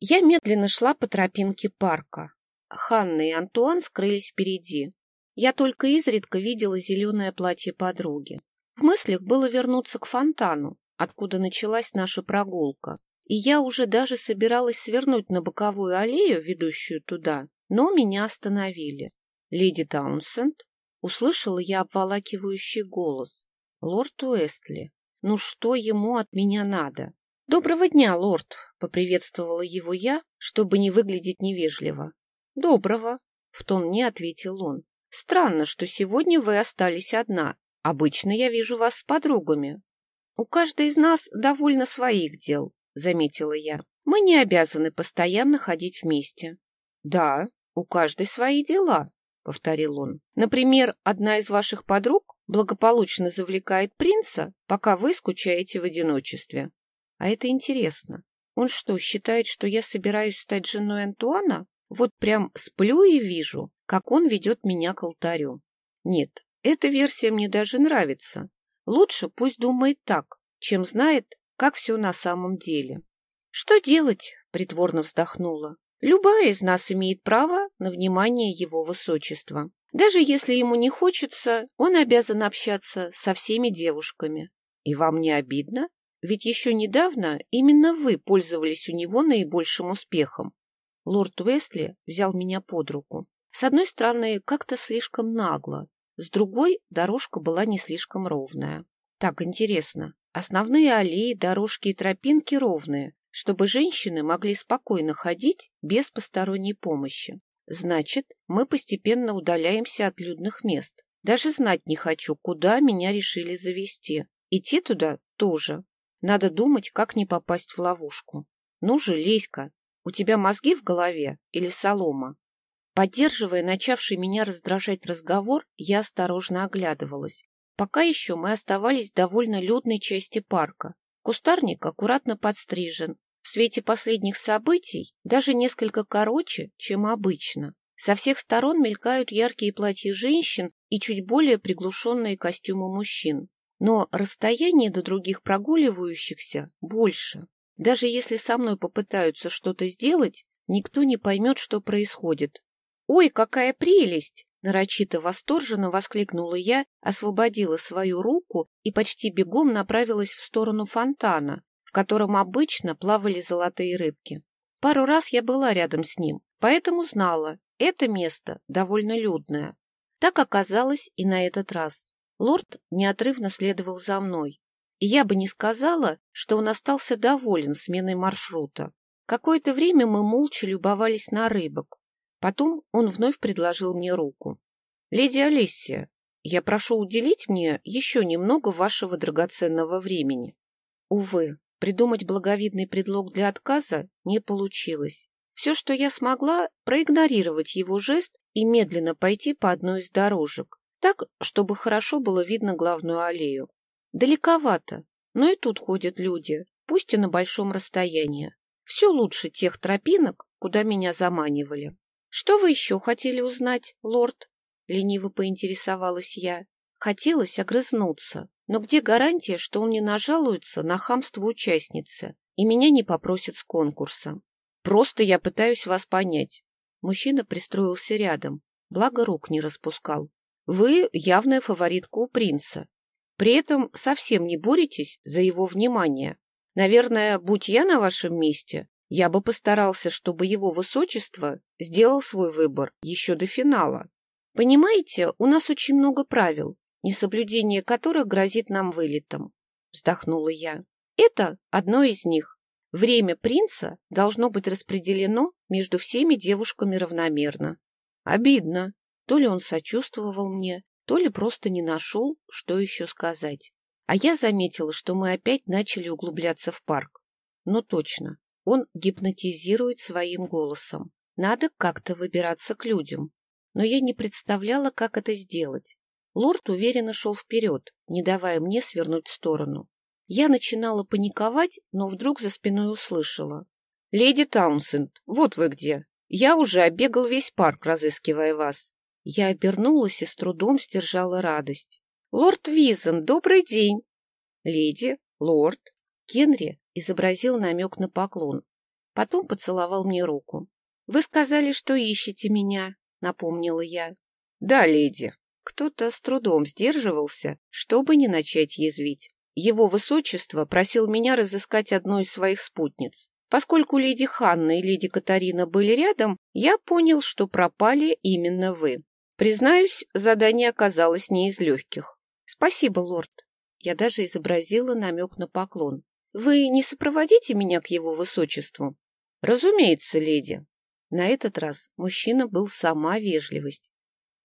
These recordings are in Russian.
Я медленно шла по тропинке парка. Ханна и Антуан скрылись впереди. Я только изредка видела зеленое платье подруги. В мыслях было вернуться к фонтану, откуда началась наша прогулка, и я уже даже собиралась свернуть на боковую аллею, ведущую туда, но меня остановили. «Леди Таунсенд?» — услышала я обволакивающий голос. «Лорд Уэстли, ну что ему от меня надо?» «Доброго дня, лорд!» — поприветствовала его я, чтобы не выглядеть невежливо. «Доброго!» — в тон мне ответил он. «Странно, что сегодня вы остались одна. Обычно я вижу вас с подругами». «У каждой из нас довольно своих дел», — заметила я. «Мы не обязаны постоянно ходить вместе». «Да, у каждой свои дела», — повторил он. «Например, одна из ваших подруг благополучно завлекает принца, пока вы скучаете в одиночестве». А это интересно. Он что, считает, что я собираюсь стать женой Антуана? Вот прям сплю и вижу, как он ведет меня к алтарю. Нет, эта версия мне даже нравится. Лучше пусть думает так, чем знает, как все на самом деле. Что делать? Притворно вздохнула. Любая из нас имеет право на внимание его высочества. Даже если ему не хочется, он обязан общаться со всеми девушками. И вам не обидно? Ведь еще недавно именно вы пользовались у него наибольшим успехом. Лорд Уэсли взял меня под руку. С одной стороны, как-то слишком нагло, с другой дорожка была не слишком ровная. Так, интересно, основные аллеи, дорожки и тропинки ровные, чтобы женщины могли спокойно ходить без посторонней помощи. Значит, мы постепенно удаляемся от людных мест. Даже знать не хочу, куда меня решили завести. Идти туда тоже. Надо думать, как не попасть в ловушку. Ну же, Леська, у тебя мозги в голове или солома? Поддерживая начавший меня раздражать разговор, я осторожно оглядывалась. Пока еще мы оставались в довольно людной части парка. Кустарник аккуратно подстрижен. В свете последних событий даже несколько короче, чем обычно. Со всех сторон мелькают яркие платья женщин и чуть более приглушенные костюмы мужчин. Но расстояние до других прогуливающихся больше. Даже если со мной попытаются что-то сделать, никто не поймет, что происходит. «Ой, какая прелесть!» Нарочито восторженно воскликнула я, освободила свою руку и почти бегом направилась в сторону фонтана, в котором обычно плавали золотые рыбки. Пару раз я была рядом с ним, поэтому знала, это место довольно людное. Так оказалось и на этот раз. Лорд неотрывно следовал за мной, и я бы не сказала, что он остался доволен сменой маршрута. Какое-то время мы молча любовались на рыбок. Потом он вновь предложил мне руку. — Леди Олессия, я прошу уделить мне еще немного вашего драгоценного времени. Увы, придумать благовидный предлог для отказа не получилось. Все, что я смогла, проигнорировать его жест и медленно пойти по одной из дорожек, так, чтобы хорошо было видно главную аллею. Далековато, но и тут ходят люди, пусть и на большом расстоянии. Все лучше тех тропинок, куда меня заманивали. — Что вы еще хотели узнать, лорд? — лениво поинтересовалась я. Хотелось огрызнуться, но где гарантия, что он не нажалуется на хамство участницы и меня не попросит с конкурса? Просто я пытаюсь вас понять. Мужчина пристроился рядом, благо рук не распускал. Вы явная фаворитка у принца. При этом совсем не боретесь за его внимание. Наверное, будь я на вашем месте, я бы постарался, чтобы его высочество сделал свой выбор еще до финала. Понимаете, у нас очень много правил, несоблюдение которых грозит нам вылетом. Вздохнула я. Это одно из них. Время принца должно быть распределено между всеми девушками равномерно. Обидно, то ли он сочувствовал мне, то ли просто не нашел, что еще сказать. А я заметила, что мы опять начали углубляться в парк. Ну точно, он гипнотизирует своим голосом. Надо как-то выбираться к людям. Но я не представляла, как это сделать. Лорд уверенно шел вперед, не давая мне свернуть в сторону. Я начинала паниковать, но вдруг за спиной услышала. — Леди Таунсенд, вот вы где. Я уже обегал весь парк, разыскивая вас. Я обернулась и с трудом сдержала радость. — Лорд Визен, добрый день! — Леди, лорд. Генри изобразил намек на поклон. Потом поцеловал мне руку. — Вы сказали, что ищете меня, — напомнила я. — Да, леди. Кто-то с трудом сдерживался, чтобы не начать язвить. Его высочество просил меня разыскать одну из своих спутниц. Поскольку леди Ханна и леди Катарина были рядом, я понял, что пропали именно вы. Признаюсь, задание оказалось не из легких. Спасибо, лорд. Я даже изобразила намек на поклон. Вы не сопроводите меня к его высочеству? Разумеется, леди. На этот раз мужчина был сама вежливость.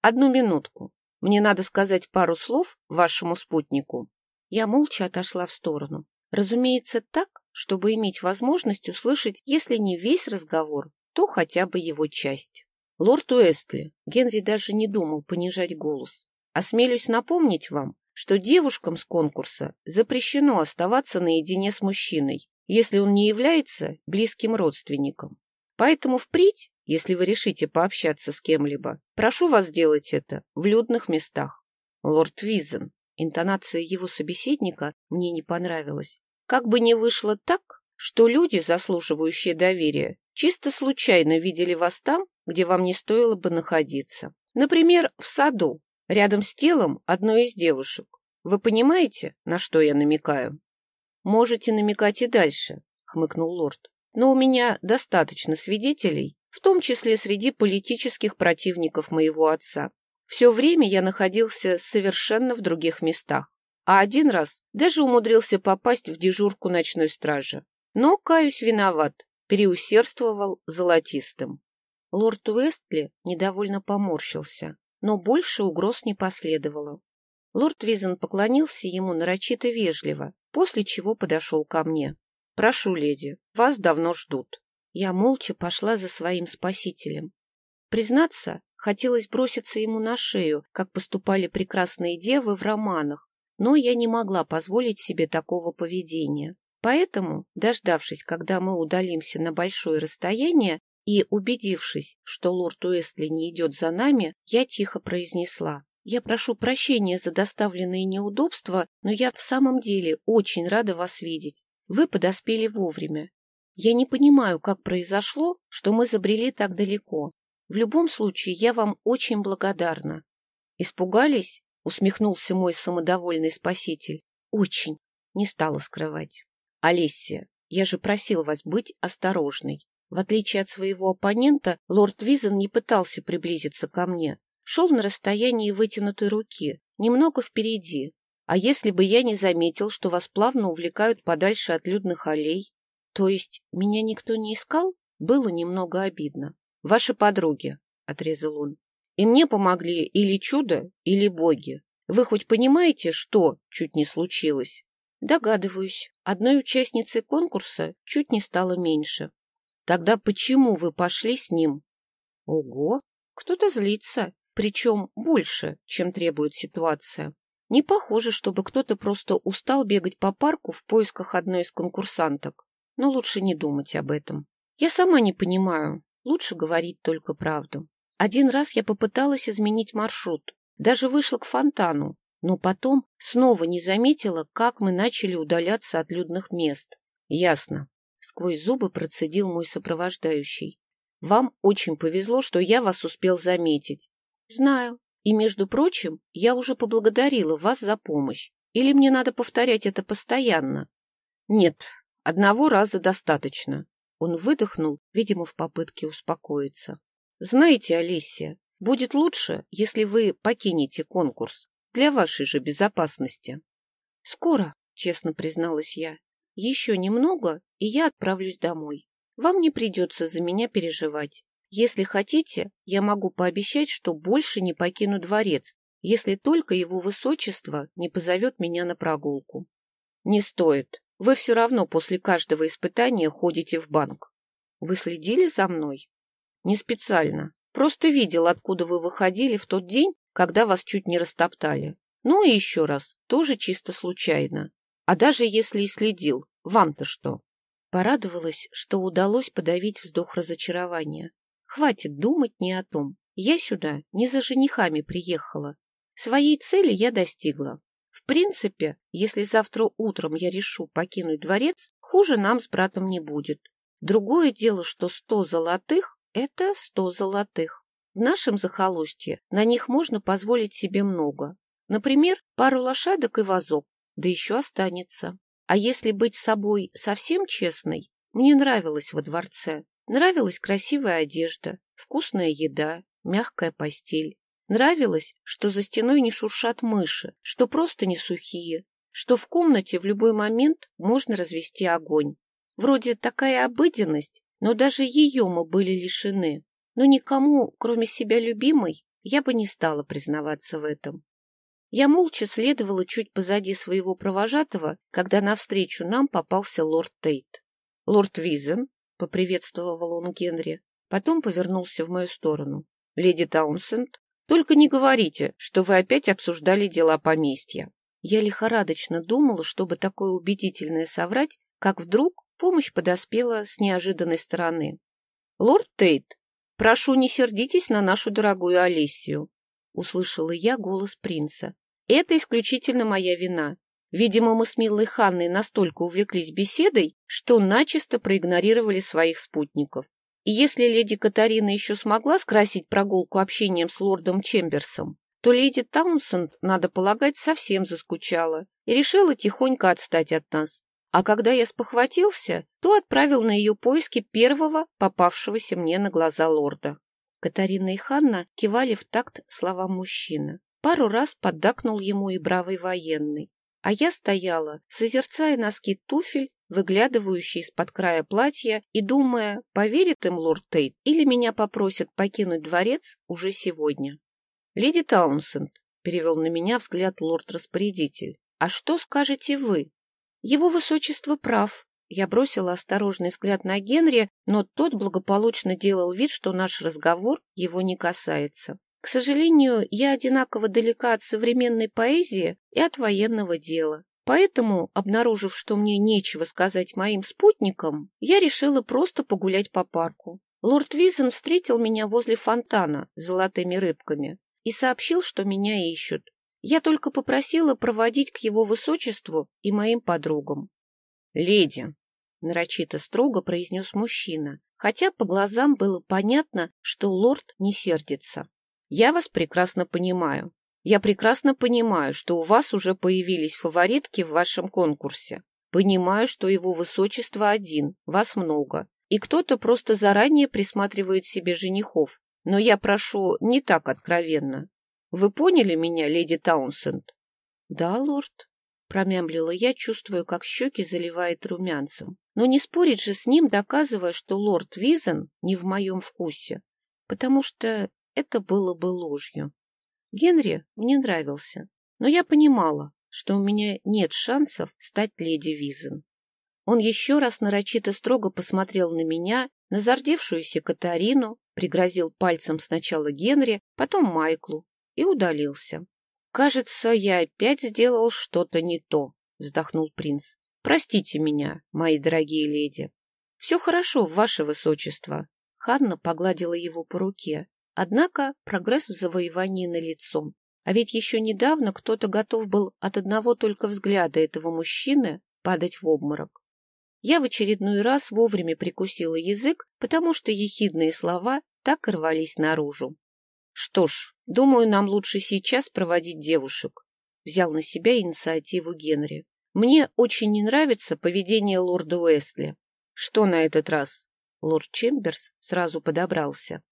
Одну минутку. Мне надо сказать пару слов вашему спутнику. Я молча отошла в сторону. Разумеется, так, чтобы иметь возможность услышать, если не весь разговор, то хотя бы его часть. Лорд Уэстли, Генри даже не думал понижать голос. Осмелюсь напомнить вам, что девушкам с конкурса запрещено оставаться наедине с мужчиной, если он не является близким родственником. Поэтому впредь, если вы решите пообщаться с кем-либо, прошу вас сделать это в людных местах. Лорд Визен, интонация его собеседника мне не понравилась. Как бы ни вышло так, что люди, заслуживающие доверия, чисто случайно видели вас там, где вам не стоило бы находиться. Например, в саду, рядом с телом одной из девушек. Вы понимаете, на что я намекаю? Можете намекать и дальше, хмыкнул лорд. Но у меня достаточно свидетелей, в том числе среди политических противников моего отца. Все время я находился совершенно в других местах а один раз даже умудрился попасть в дежурку ночной стражи. Но, каюсь, виноват, переусердствовал золотистым. Лорд Уэстли недовольно поморщился, но больше угроз не последовало. Лорд Визен поклонился ему нарочито вежливо, после чего подошел ко мне. — Прошу, леди, вас давно ждут. Я молча пошла за своим спасителем. Признаться, хотелось броситься ему на шею, как поступали прекрасные девы в романах, но я не могла позволить себе такого поведения. Поэтому, дождавшись, когда мы удалимся на большое расстояние, и, убедившись, что лорд Уэсли не идет за нами, я тихо произнесла. «Я прошу прощения за доставленные неудобства, но я в самом деле очень рада вас видеть. Вы подоспели вовремя. Я не понимаю, как произошло, что мы забрели так далеко. В любом случае, я вам очень благодарна». «Испугались?» усмехнулся мой самодовольный спаситель. Очень. Не стала скрывать. Олеся, я же просил вас быть осторожной. В отличие от своего оппонента, лорд Визен не пытался приблизиться ко мне. Шел на расстоянии вытянутой руки, немного впереди. А если бы я не заметил, что вас плавно увлекают подальше от людных аллей? То есть меня никто не искал? Было немного обидно. Ваши подруги, — отрезал он. И мне помогли или чудо, или боги. Вы хоть понимаете, что чуть не случилось? Догадываюсь. Одной участницы конкурса чуть не стало меньше. Тогда почему вы пошли с ним? Ого, кто-то злится, причем больше, чем требует ситуация. Не похоже, чтобы кто-то просто устал бегать по парку в поисках одной из конкурсанток. Но лучше не думать об этом. Я сама не понимаю. Лучше говорить только правду. Один раз я попыталась изменить маршрут, даже вышла к фонтану, но потом снова не заметила, как мы начали удаляться от людных мест. Ясно. Сквозь зубы процедил мой сопровождающий. Вам очень повезло, что я вас успел заметить. Знаю. И, между прочим, я уже поблагодарила вас за помощь. Или мне надо повторять это постоянно? Нет, одного раза достаточно. Он выдохнул, видимо, в попытке успокоиться. Знаете, Алисия, будет лучше, если вы покинете конкурс для вашей же безопасности. Скоро, честно призналась я. Еще немного, и я отправлюсь домой. Вам не придется за меня переживать. Если хотите, я могу пообещать, что больше не покину дворец, если только его высочество не позовет меня на прогулку. Не стоит. Вы все равно после каждого испытания ходите в банк. Вы следили за мной? Не специально. Просто видел, откуда вы выходили в тот день, когда вас чуть не растоптали. Ну и еще раз, тоже чисто случайно. А даже если и следил, вам-то что? Порадовалась, что удалось подавить вздох разочарования. Хватит думать не о том. Я сюда не за женихами приехала. Своей цели я достигла. В принципе, если завтра утром я решу покинуть дворец, хуже нам с братом не будет. Другое дело, что сто золотых — это сто золотых. В нашем захолустье на них можно позволить себе много. Например, пару лошадок и вазок, да еще останется. А если быть собой совсем честной, мне нравилось во дворце. Нравилась красивая одежда, вкусная еда, мягкая постель. Нравилось, что за стеной не шуршат мыши, что просто не сухие, что в комнате в любой момент можно развести огонь. Вроде такая обыденность, но даже ее мы были лишены. Но никому, кроме себя любимой, я бы не стала признаваться в этом. Я молча следовала чуть позади своего провожатого, когда навстречу нам попался лорд Тейт. — Лорд Визен, — поприветствовал он Генри, потом повернулся в мою сторону. — Леди Таунсенд, только не говорите, что вы опять обсуждали дела поместья. Я лихорадочно думала, чтобы такое убедительное соврать, как вдруг помощь подоспела с неожиданной стороны. — Лорд Тейт, прошу, не сердитесь на нашу дорогую Алисию, — услышала я голос принца. — Это исключительно моя вина. Видимо, мы с милой Ханной настолько увлеклись беседой, что начисто проигнорировали своих спутников. И если леди Катарина еще смогла скрасить прогулку общением с лордом Чемберсом, то леди Таунсенд, надо полагать, совсем заскучала и решила тихонько отстать от нас. А когда я спохватился, то отправил на ее поиски первого попавшегося мне на глаза лорда. Катарина и Ханна кивали в такт словам мужчины. Пару раз поддакнул ему и бравый военный. А я стояла, созерцая носки туфель, выглядывающие из-под края платья, и думая, поверит им лорд Тейт или меня попросят покинуть дворец уже сегодня. — Леди Таунсенд, — перевел на меня взгляд лорд-распорядитель, — а что скажете вы? — Его высочество прав. Я бросила осторожный взгляд на Генри, но тот благополучно делал вид, что наш разговор его не касается. К сожалению, я одинаково далека от современной поэзии и от военного дела. Поэтому, обнаружив, что мне нечего сказать моим спутникам, я решила просто погулять по парку. Лорд Визен встретил меня возле фонтана с золотыми рыбками и сообщил, что меня ищут. Я только попросила проводить к его высочеству и моим подругам. — Леди, — нарочито строго произнес мужчина, хотя по глазам было понятно, что лорд не сердится. — Я вас прекрасно понимаю. Я прекрасно понимаю, что у вас уже появились фаворитки в вашем конкурсе. Понимаю, что его высочество один, вас много, и кто-то просто заранее присматривает себе женихов, но я прошу не так откровенно. Вы поняли меня, леди Таунсенд? — Да, лорд, — промямлила я, чувствуя, как щеки заливает румянцем. Но не спорить же с ним, доказывая, что лорд Визен не в моем вкусе, потому что это было бы ложью. Генри мне нравился, но я понимала, что у меня нет шансов стать леди Визен. Он еще раз нарочито строго посмотрел на меня, на зардевшуюся Катарину, пригрозил пальцем сначала Генри, потом Майклу и удалился. «Кажется, я опять сделал что-то не то», — вздохнул принц. «Простите меня, мои дорогие леди». «Все хорошо, ваше высочество». Ханна погладила его по руке. Однако прогресс в завоевании налицо. А ведь еще недавно кто-то готов был от одного только взгляда этого мужчины падать в обморок. Я в очередной раз вовремя прикусила язык, потому что ехидные слова так рвались наружу. Что ж, думаю, нам лучше сейчас проводить девушек. Взял на себя инициативу Генри. Мне очень не нравится поведение лорда Уэсли. Что на этот раз? Лорд Чемберс сразу подобрался.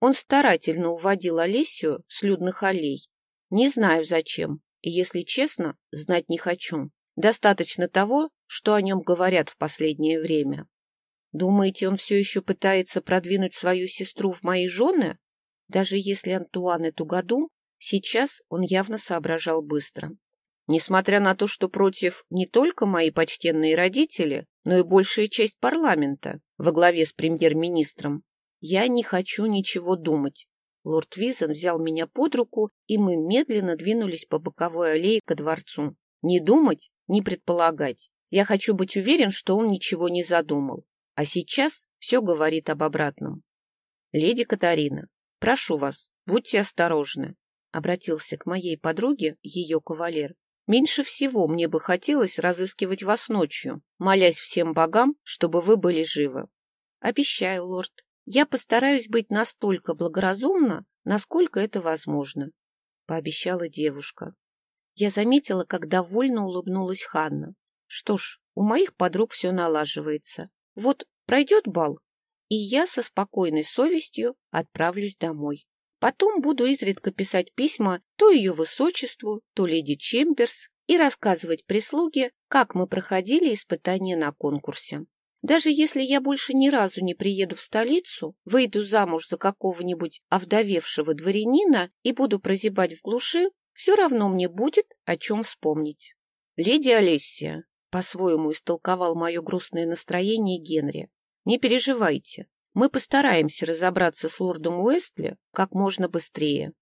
Он старательно уводил Олесю с людных аллей. Не знаю зачем, и, если честно, знать не хочу. Достаточно того, что о нем говорят в последнее время. Думаете, он все еще пытается продвинуть свою сестру в мои жены? Даже если Антуан и Тугадум, сейчас он явно соображал быстро. Несмотря на то, что против не только мои почтенные родители, но и большая часть парламента во главе с премьер-министром, я не хочу ничего думать. Лорд Визен взял меня под руку, и мы медленно двинулись по боковой аллее ко дворцу. Не думать, не предполагать. Я хочу быть уверен, что он ничего не задумал. А сейчас все говорит об обратном. Леди Катарина, прошу вас, будьте осторожны, — обратился к моей подруге ее кавалер. Меньше всего мне бы хотелось разыскивать вас ночью, молясь всем богам, чтобы вы были живы. Обещаю, лорд. Я постараюсь быть настолько благоразумна, насколько это возможно, — пообещала девушка. Я заметила, как довольно улыбнулась Ханна. Что ж, у моих подруг все налаживается. Вот пройдет бал, и я со спокойной совестью отправлюсь домой. Потом буду изредка писать письма то ее высочеству, то леди Чемберс и рассказывать прислуге, как мы проходили испытания на конкурсе. Даже если я больше ни разу не приеду в столицу, выйду замуж за какого-нибудь овдовевшего дворянина и буду прозябать в глуши, все равно мне будет о чем вспомнить. Леди Олессия по-своему истолковал мое грустное настроение Генри. Не переживайте, мы постараемся разобраться с лордом Уэстли как можно быстрее.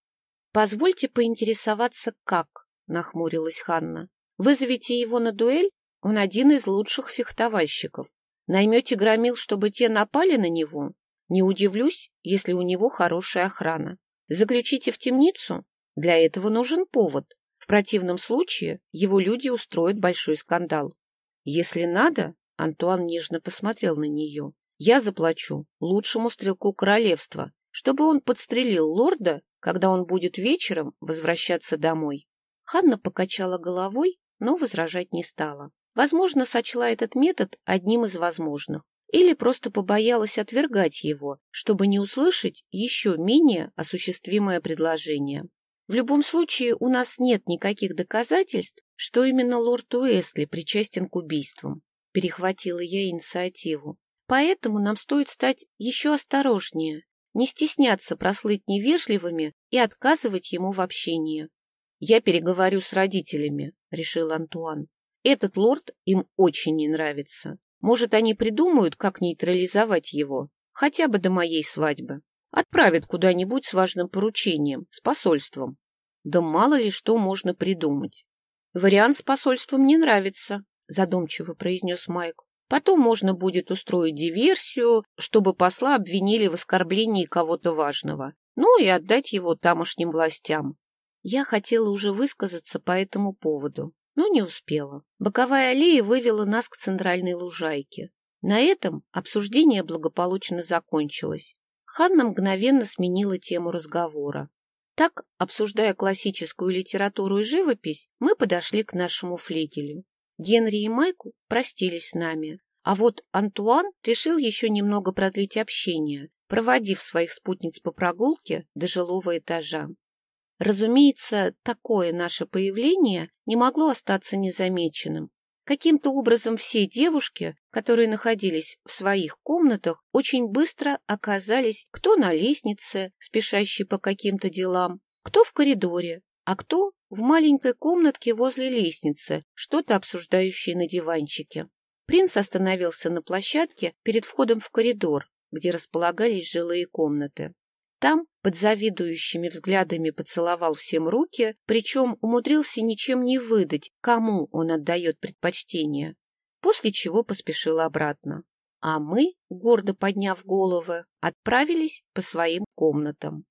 Позвольте поинтересоваться, как, нахмурилась Ханна. Вызовите его на дуэль? Он один из лучших фехтовальщиков. Наймете громил, чтобы те напали на него? Не удивлюсь, если у него хорошая охрана. Заключите в темницу? Для этого нужен повод. В противном случае его люди устроят большой скандал. Если надо, Антуан нежно посмотрел на нее, я заплачу лучшему стрелку королевства, чтобы он подстрелил лорда, когда он будет вечером возвращаться домой. Ханна покачала головой, но возражать не стала. Возможно, сочла этот метод одним из возможных. Или просто побоялась отвергать его, чтобы не услышать еще менее осуществимое предложение. В любом случае, у нас нет никаких доказательств, что именно лорд Уэсли причастен к убийствам. Перехватила я инициативу. Поэтому нам стоит стать еще осторожнее, не стесняться прослыть невежливыми и отказывать ему в общении. — Я переговорю с родителями, — решил Антуан. Этот лорд им очень не нравится. Может, они придумают, как нейтрализовать его, хотя бы до моей свадьбы. Отправят куда-нибудь с важным поручением, с посольством. Да мало ли что можно придумать. Вариант с посольством не нравится, задумчиво произнес Майк. Потом можно будет устроить диверсию, чтобы посла обвинили в оскорблении кого-то важного, ну и отдать его тамошним властям. Я хотела уже высказаться по этому поводу, но не успела. Боковая аллея вывела нас к центральной лужайке. На этом обсуждение благополучно закончилось. Ханна мгновенно сменила тему разговора. Так, обсуждая классическую литературу и живопись, мы подошли к нашему флигелю. Генри и Майку простились с нами, а вот Антуан решил еще немного продлить общение, проводив своих спутниц по прогулке до жилого этажа. Разумеется, такое наше появление не могло остаться незамеченным. Каким-то образом все девушки, которые находились в своих комнатах, очень быстро оказались кто на лестнице, спешащей по каким-то делам, кто в коридоре, а кто в маленькой комнатке возле лестницы, что-то обсуждающей на диванчике. Принц остановился на площадке перед входом в коридор, где располагались жилые комнаты. Там под завидующими взглядами поцеловал всем руки, причем умудрился ничем не выдать, кому он отдает предпочтение, после чего поспешил обратно. А мы, гордо подняв головы, отправились по своим комнатам.